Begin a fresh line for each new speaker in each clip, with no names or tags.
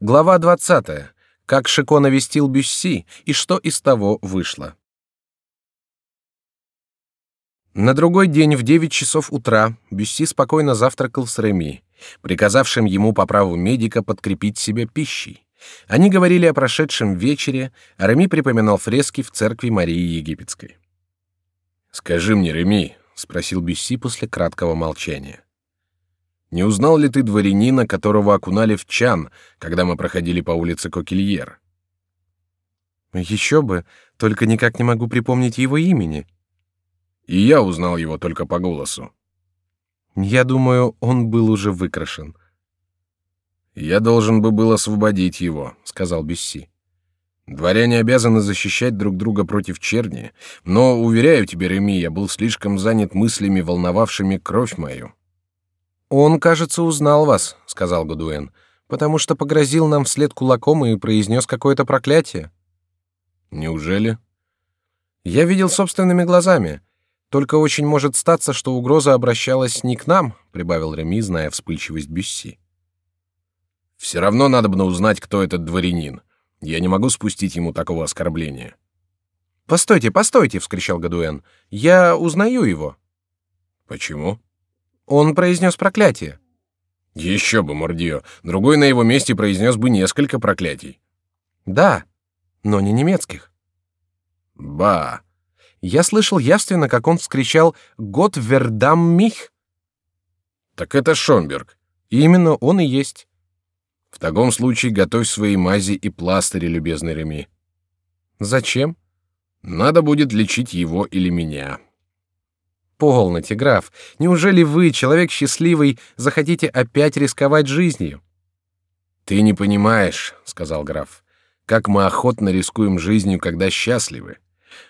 Глава 20. Как Шико навестил Бюсси и что из того вышло. На другой день в 9 часов утра Бюсси спокойно завтракал с Реми, приказавшим ему по праву медика подкрепить себя пищей. Они говорили о прошедшем вечере, а Реми припоминал фрески в церкви Марии Египетской.
«Скажи мне, Реми», — спросил Бюсси после краткого молчания. Не узнал ли ты дворянина, которого окунали в чан, когда мы проходили по улице Кокильер?
Еще бы, только никак не могу припомнить его имени.
И я узнал его только по голосу.
Я думаю, он был уже выкрашен.
Я должен бы был освободить его, сказал Бесси. Дворяне обязаны защищать друг друга против черни, но уверяю тебя, Реми, я был слишком занят мыслями, волновавшими кровь мою.
Он, кажется, узнал вас, сказал Годуэн, потому что погрозил нам вслед кулаком и произнес какое-то проклятие.
Неужели?
Я видел собственными глазами. Только очень может статься, что угроза обращалась не к нам, прибавил Реми, зная вспыльчивость Бюсси.
Все равно надо бы узнать, кто этот дворянин. Я не могу спустить ему такого оскорбления.
Постойте, постойте, вскричал Гадуэн. Я узнаю его.
Почему?
Он произнес проклятие.
Еще бы, Мордио. Другой на его месте произнес бы несколько проклятий.
Да, но не немецких.
Ба.
Я слышал явственно, как он вскричал «Гот вердам мих».
Так это Шомберг.
Именно он и есть.
В таком случае готовь свои мази и пластыри, любезный Реми.
Зачем?
Надо будет лечить его или меня.
Полноте, граф. Неужели вы, человек счастливый, захотите опять рисковать жизнью?
Ты не понимаешь, сказал граф, как мы охотно рискуем жизнью, когда счастливы.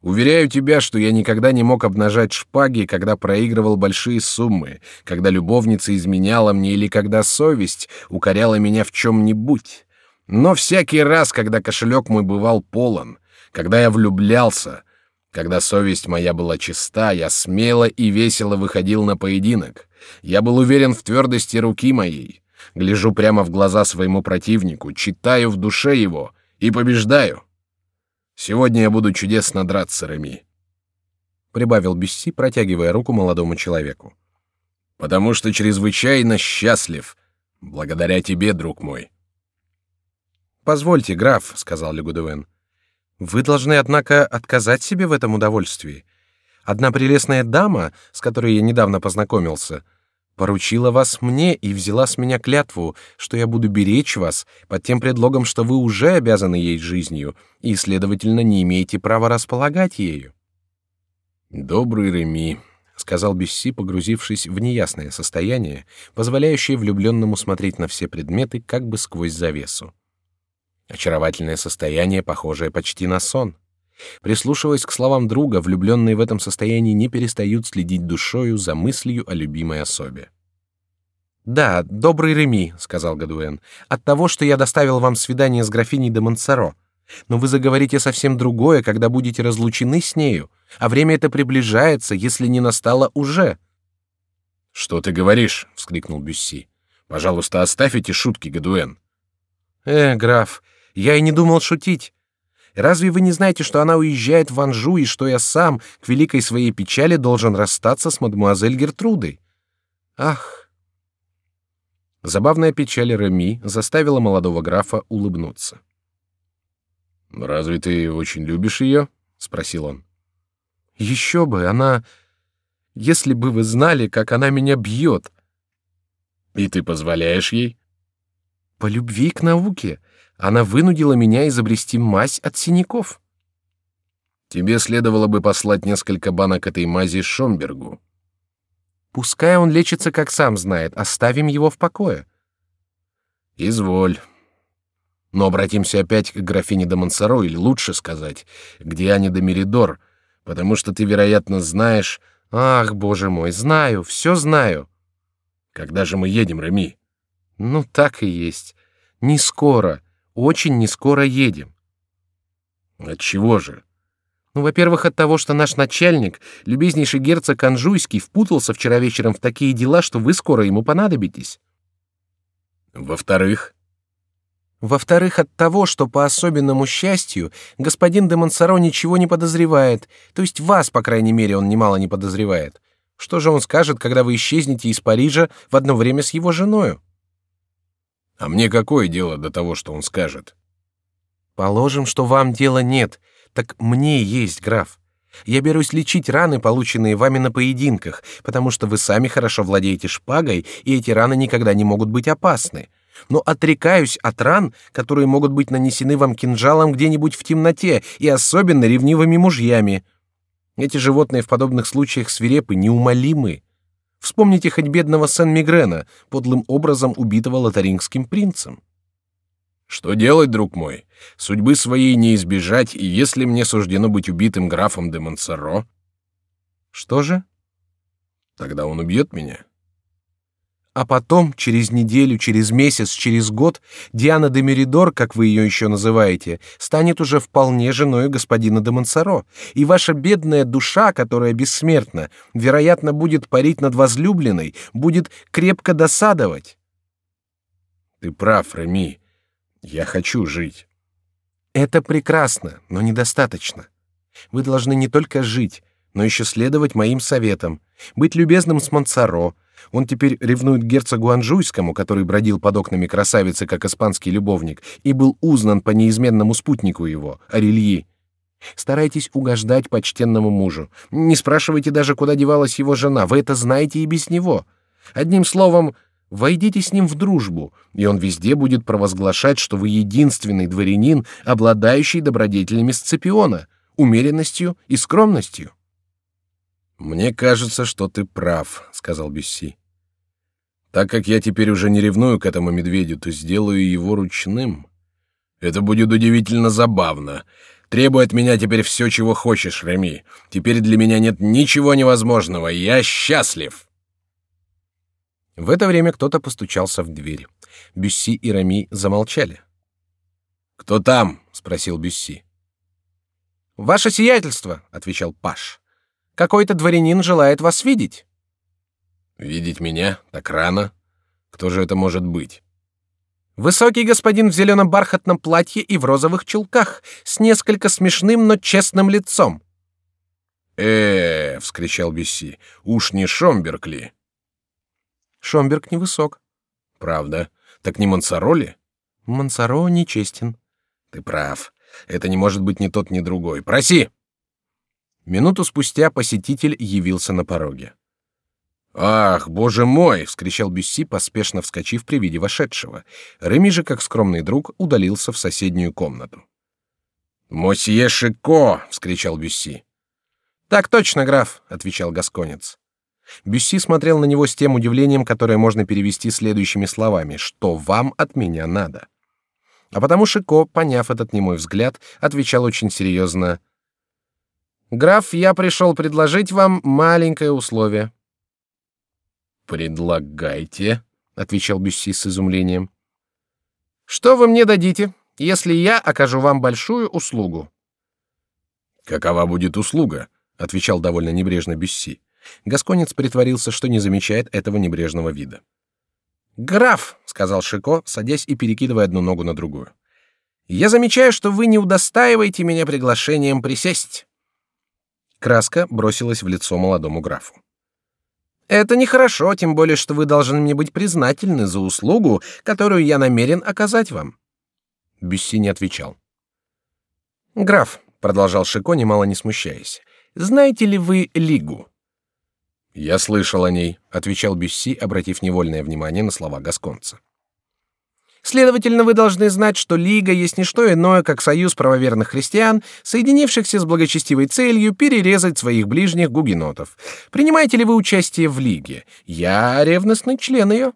Уверяю тебя, что я никогда не мог обнажать шпаги, когда проигрывал большие суммы, когда любовница изменяла мне или когда совесть укоряла меня в чем-нибудь. Но всякий раз, когда кошелек мой бывал полон, когда я влюблялся, когда совесть моя была чиста, я смело и весело выходил на поединок. Я был уверен в твердости руки моей. Гляжу прямо в глаза своему противнику, читаю в душе его и побеждаю. Сегодня я буду чудесно драться, Реми.
Прибавил Бюсси, протягивая руку молодому человеку.
Потому что чрезвычайно счастлив, благодаря тебе, друг мой.
Позвольте, граф, сказал Легудевен. Вы должны, однако, отказать себе в этом удовольствии. Одна прелестная дама, с которой я недавно познакомился, поручила вас мне и взяла с меня клятву, что я буду беречь вас под тем предлогом, что вы уже обязаны ей жизнью и, следовательно, не имеете права располагать ею.
Добрый Реми, сказал Бесси, погрузившись в неясное состояние, позволяющее влюбленному смотреть на все предметы как бы сквозь завесу. Очаровательное состояние, похожее почти на сон. Прислушиваясь к словам друга, влюбленные в этом состоянии не перестают следить душою за мыслью о любимой особе.
Да, добрый Реми, сказал Гадуэн, от того, что я доставил вам свидание с графиней де Монсоро. Но вы заговорите совсем другое, когда будете разлучены с нею, а время это приближается, если не настало уже.
Что ты говоришь? – вскрикнул Бюсси. Пожалуйста, оставь эти шутки, Гадуэн.
Э, граф, я и не думал шутить. Разве вы не знаете, что она уезжает в Анжу и что я сам к великой своей печали должен расстаться с мадемуазель Гертрудой? Ах! Забавная печаль Реми заставила молодого графа улыбнуться.
Разве ты очень любишь ее? – спросил он.
Еще бы, она. Если бы вы знали, как она меня бьет.
И ты позволяешь ей?
По любви к науке. Она вынудила меня изобрести мазь от синяков.
Тебе следовало бы послать несколько банок этой мази Шомбергу.
Пускай он лечится, как сам знает, оставим его в покое.
Изволь. Но обратимся опять к графине де Монсоро, или лучше сказать, к Диане де Меридор, потому что ты, вероятно, знаешь...
Ах, боже мой, знаю, все знаю.
Когда же мы едем, Реми?
Ну, так и есть. Не скоро. Очень не скоро едем.
От чего же?
Ну, во-первых, от того, что наш начальник, любезнейший герцог Анжуйский, впутался вчера вечером в такие дела, что вы скоро ему понадобитесь.
Во-вторых,
Во-вторых, от того, что по особенному счастью господин де Монсоро ничего не подозревает, то есть вас, по крайней мере, он немало не подозревает. Что же он скажет, когда вы исчезнете из Парижа в одно время с его женой?
А мне какое дело до того, что он скажет?
Положим, что вам дела нет, так мне есть, граф. Я берусь лечить раны, полученные вами на поединках, потому что вы сами хорошо владеете шпагой, и эти раны никогда не могут быть опасны но отрекаюсь от ран, которые могут быть нанесены вам кинжалом где-нибудь в темноте и особенно ревнивыми мужьями. Эти животные в подобных случаях свирепы, неумолимы. Вспомните хоть бедного Сен-Мигрена, подлым образом убитого лотарингским принцем.
Что делать, друг мой? Судьбы своей не избежать, и если мне суждено быть убитым графом де Монсоро...
Что же?
Тогда он убьет меня.
А потом, через неделю, через месяц, через год, Диана де Меридор, как вы ее еще называете, станет уже вполне женой господина де Монсоро, и ваша бедная душа, которая бессмертна, вероятно, будет парить над возлюбленной, будет крепко досадовать.
Ты прав, Реми. Я хочу жить.
Это прекрасно, но недостаточно. Вы должны не только жить, но еще следовать моим советам, быть любезным с Монсоро, он теперь ревнует герцогу Анжуйскому, который бродил под окнами красавицы, как испанский любовник, и был узнан по неизменному спутнику его, Арельи. Старайтесь угождать почтенному мужу. Не спрашивайте даже, куда девалась его жена, вы это знаете и без него. Одним словом, войдите с ним в дружбу, и он везде будет провозглашать, что вы единственный дворянин, обладающий добродетелями Сципиона, умеренностью и скромностью.
Мне кажется, что ты прав, сказал Бюсси. Так как я теперь уже не ревную к этому медведю, то сделаю его ручным. Это будет удивительно забавно. Требуй от меня теперь все, чего хочешь, Реми. Теперь для меня нет ничего невозможного. Я счастлив.
В это время кто-то постучался в дверь. Бюсси и Реми замолчали.
Кто там? спросил Бюсси.
Ваше сиятельство, отвечал Паш. Какой-то дворянин желает вас видеть.
Видеть меня так рано? Кто же это может быть?
Высокий господин в зеленом бархатном платье и в розовых чулках, с несколько смешным, но честным лицом.
Э, -э вскричал Бесси, уж не Шомберг ли?
Шомберг невысок.
Правда? Так не Мансароли?
Мансаро нечестен.
Ты прав. Это не может быть ни тот, ни другой. Проси.
Минуту спустя посетитель явился на пороге.
«Ах, боже мой!» — вскричал
Бюсси, поспешно вскочив при виде вошедшего. Реми же, как скромный друг, удалился в соседнюю комнату.
«Мосье Шико!» — вскричал Бюсси.
«Так точно, граф», — отвечал гасконец. Бюсси смотрел на него с тем удивлением, которое можно перевести следующими словами: "Что вам от меня надо?" А потому Шико, поняв этот немой взгляд, отвечал очень серьезно: Граф, я пришел предложить вам маленькое условие.
Предлагайте, отвечал Бюсси с изумлением.
Что вы мне дадите, если я окажу вам большую услугу?
Какова будет услуга? отвечал довольно небрежно Бюсси.
Гасконец притворился, что не замечает этого небрежного вида. Граф, сказал Шико, садясь и перекидывая одну ногу на другую. Я замечаю, что вы не удостаиваете меня приглашением присесть. Краска бросилась в лицо молодому графу. Это нехорошо, тем более что вы должны мне быть признательны за услугу, которую я намерен оказать вам. Бюсси не отвечал. Граф, продолжал Шико, немало не смущаясь, знаете ли вы Лигу?
Я слышал о ней,
отвечал Бюсси, обратив невольное внимание на слова гасконца. Следовательно, вы должны знать, что Лига есть не что иное, как союз правоверных христиан, соединившихся с благочестивой целью перерезать своих ближних гугенотов. Принимаете ли вы участие в Лиге? Я ревностный член ее.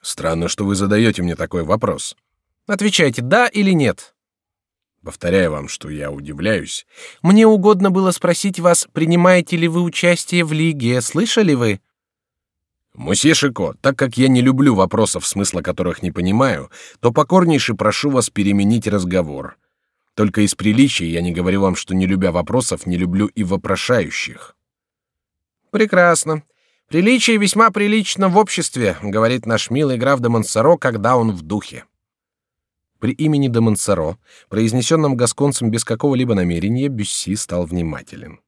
Странно, что вы задаете мне такой вопрос.
Отвечайте да или нет.
Повторяю вам, что я удивляюсь.
Мне угодно было спросить вас, принимаете ли вы участие в Лиге, слышали вы?
Мосье Шико, так как я не люблю вопросов, смысла которых не понимаю, то покорнейше прошу вас переменить разговор. Только из приличия я не говорю вам, что не любя вопросов, не люблю и вопрошающих.
Прекрасно. Приличие весьма прилично в обществе, говорит наш милый граф де Монсоро, когда он в духе. При имени де Монсоро, произнесенном гасконцем без какого-либо намерения, Бюсси стал внимателен.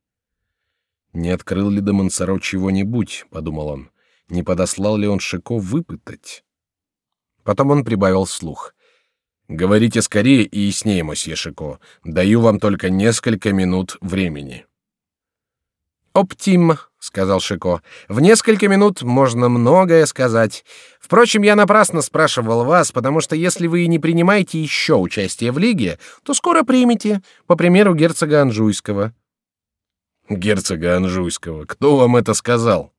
«Не открыл ли де Монсоро чего-нибудь?» — подумал он. «Не подослал ли он Шико выпытать?» Потом он прибавил слух. «Говорите скорее и яснее, мосье Шико. Даю вам только несколько минут времени».
«Оптим», — сказал Шико. «В несколько минут можно многое сказать. Впрочем, я напрасно спрашивал вас, потому что если вы не принимаете еще участие в лиге, то скоро примете, по примеру герцога Анжуйского».
«Герцога Анжуйского? Кто вам это сказал?»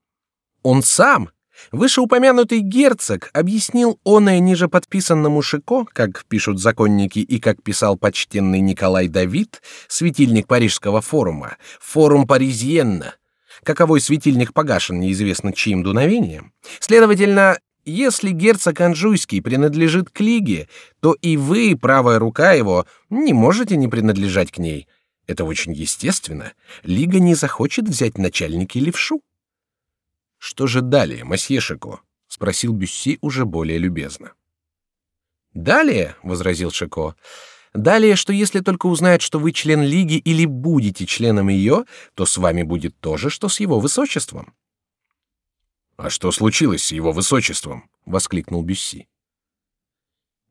«Он сам. Вышеупомянутый герцог объяснил оное ниже подписанному Шико, как пишут законники и как писал почтенный Николай Давид, светильник Парижского форума, форум Паризьенна, каковой светильник погашен неизвестно чьим дуновением. Следовательно, если герцог Анжуйский принадлежит к лиге, то и вы, правая рука его, не можете не принадлежать к ней. Это очень естественно. Лига не захочет взять начальники левшу. Что же далее, месье Шико? спросил Бюсси уже более любезно. Далее, возразил Шико, далее, что если только узнают, что вы член лиги или будете членом ее, то с вами будет то же, что с его высочеством.
А что случилось с его высочеством? воскликнул Бюсси.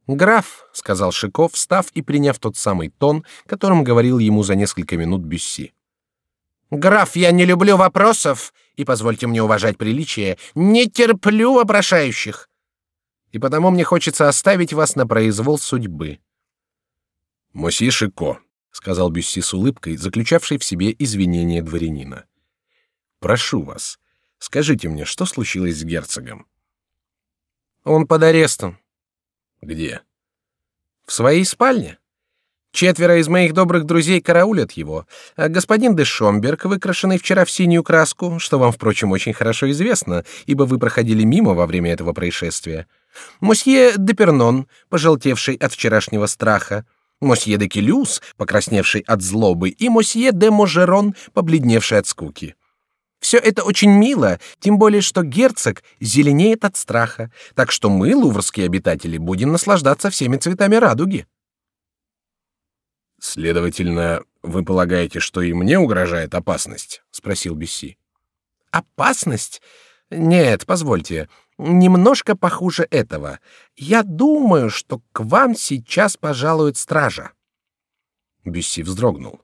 Граф, сказал Шиков, встав и приняв тот самый тон, которым говорил ему за несколько минут Бюсси. Граф, я не люблю вопросов, и позвольте мне уважать приличие, не терплю вопрошающих. И потому мне хочется оставить вас на произвол судьбы.
Мосье Шико, сказал Бюсси с улыбкой, заключавшей в себе извинение дворянина. Прошу вас, скажите мне, что случилось с герцогом?
Он под арестом.
Где?
В своей спальне. Четверо из моих добрых друзей караулят его, а господин де Шомберг, выкрашенный вчера в синюю краску, что вам, впрочем, очень хорошо известно, ибо вы проходили мимо во время этого происшествия, мосье де Пернон, пожелтевший от вчерашнего страха, мосье де Келюс, покрасневший от злобы, и мосье де Можерон, побледневший от скуки. Все это очень мило, тем более что герцог зеленеет от страха, так что мы, луврские обитатели, будем наслаждаться всеми цветами радуги.
Следовательно, вы полагаете, что и мне угрожает опасность? – спросил Бесси.
Опасность? Нет, позвольте. Немножко похуже этого. Я думаю, что к вам сейчас пожалует стража.
Бюсси вздрогнул.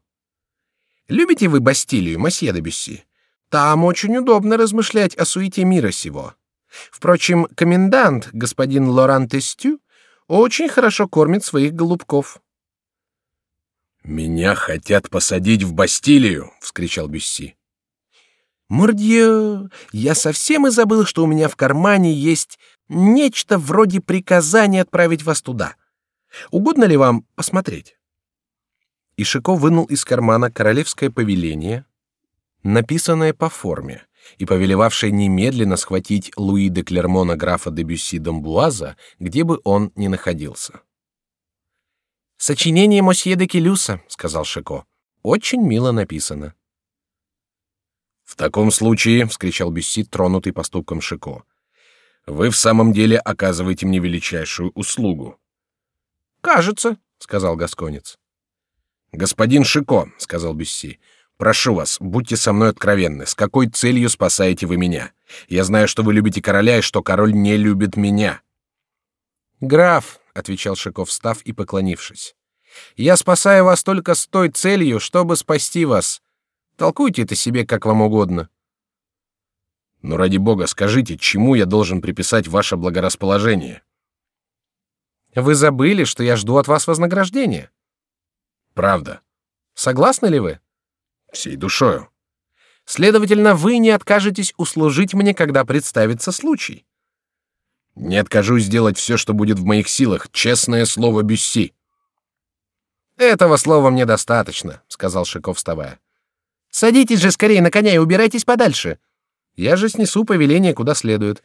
Любите вы Бастилию, месье де Бюсси? Там очень удобно размышлять о суете мира сего. Впрочем, комендант, господин Лоран Тестю, очень хорошо кормит своих голубков.
Меня хотят посадить в Бастилию, вскричал Бюсси.
Мордье, я совсем и забыл, что у меня в кармане есть нечто вроде приказания отправить вас туда. Угодно ли вам посмотреть? Ишико вынул из кармана королевское повеление, написанное по форме и повелевавшее немедленно схватить Луи де Клермона графа де Бюсси d'Амбуаза, где бы он ни находился. Сочинение мосье де Келюса, сказал Шико. Очень мило написано.
В таком случае, вскричал Бюсси, тронутый поступком Шико, вы в самом деле оказываете мне величайшую услугу.
Кажется, сказал гасконец.
Господин Шико, сказал Бюсси, прошу вас, будьте со мной откровенны. С какой целью спасаете вы меня? Я знаю, что вы любите короля и что король не любит меня.
Граф, отвечал Шиков, встав и поклонившись. Я спасаю вас только с той целью, чтобы спасти вас. Толкуйте это себе как вам угодно.
Но ради бога, скажите, чему я должен приписать ваше благорасположение?
Вы забыли, что я жду от вас вознаграждения.
Правда.
Согласны ли вы?
Всей душою.
Следовательно, вы не откажетесь услужить мне, когда представится случай.
Не откажусь сделать все, что будет в моих силах, честное слово Бюсси.
Этого слова мне достаточно, сказал Шиков, вставая. Садитесь же скорее на коня и убирайтесь подальше. Я же снесу повеление куда следует.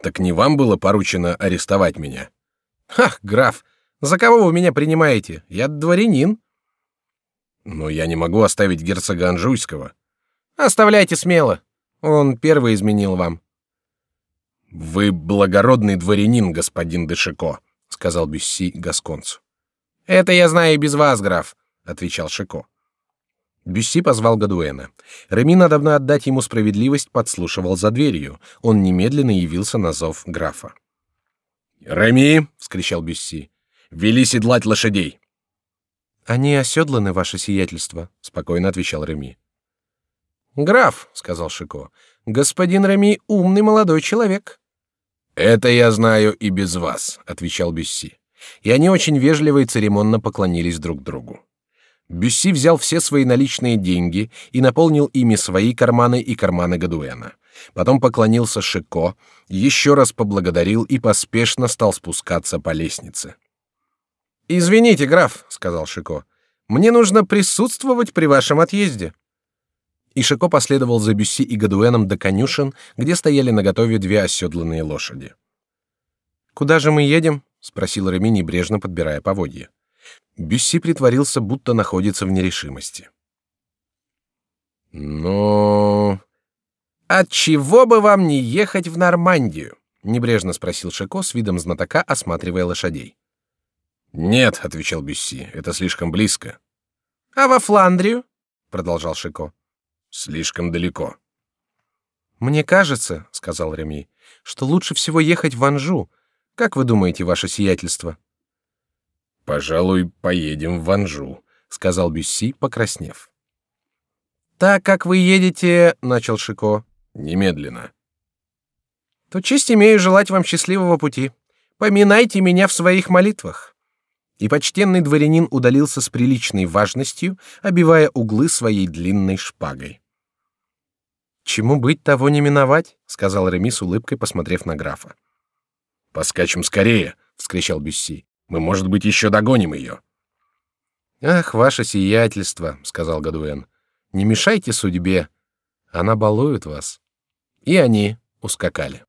Так не вам было поручено арестовать меня?
Ах, граф, за кого вы меня принимаете? Я дворянин.
Но я не могу оставить герцога Анжуйского.
Оставляйте смело. Он первый изменил вам.
Вы благородный дворянин, господин Дешико, сказал Бюсси гасконцу. Это я знаю и без вас, граф, отвечал Шико. Бюсси позвал Гадуэна. Реми, надобно отдать ему справедливость, подслушивал за дверью. Он немедленно явился на зов графа.
«Реми!» — вскричал Бюсси. «Вели седлать лошадей!»
«Они оседланы, ваше сиятельство», — спокойно отвечал Реми.
«Граф», — сказал Шико, — «господин Реми умный молодой человек». «Это я знаю и без вас», — отвечал Бюсси. И они очень вежливо и церемонно поклонились друг другу. Бюсси взял все свои наличные деньги и наполнил ими свои карманы и карманы Гадуэна. Потом поклонился Шико, еще раз поблагодарил и поспешно стал спускаться по лестнице.
Извините, граф, сказал Шико, мне нужно присутствовать при вашем отъезде. И Шико последовал за Бюсси и Гадуэном до конюшен, где стояли наготове две оседланные лошади. Куда же мы едем? спросил Реми небрежно подбирая поводья. Бюсси притворился, будто находится в нерешимости.
Но от чего бы вам не ехать в Нормандию? небрежно спросил Шико с видом знатока, осматривая лошадей. Нет, отвечал Бюсси, это слишком близко.
А во Фландрию? продолжал Шико.
Слишком далеко.
Мне кажется, сказал Реми, что лучше всего ехать в Анжу. Как вы думаете, ваше сиятельство?
Пожалуй, поедем в Анжу, сказал Бюсси, покраснев.
Так как вы едете, начал Шико.
Немедленно.
То честь имею желать вам счастливого пути. Поминайте меня в своих молитвах. И почтенный дворянин удалился с приличной важностью, обивая углы своей длинной шпагой. Чему быть, того не миновать, сказал Реми с улыбкой, посмотрев на графа.
Поскачем скорее, вскричал Бюсси. Мы, может быть, еще догоним ее.
Ах, ваше сиятельство, сказал Гадуэн, не мешайте судьбе, она балует вас. И они ускакали.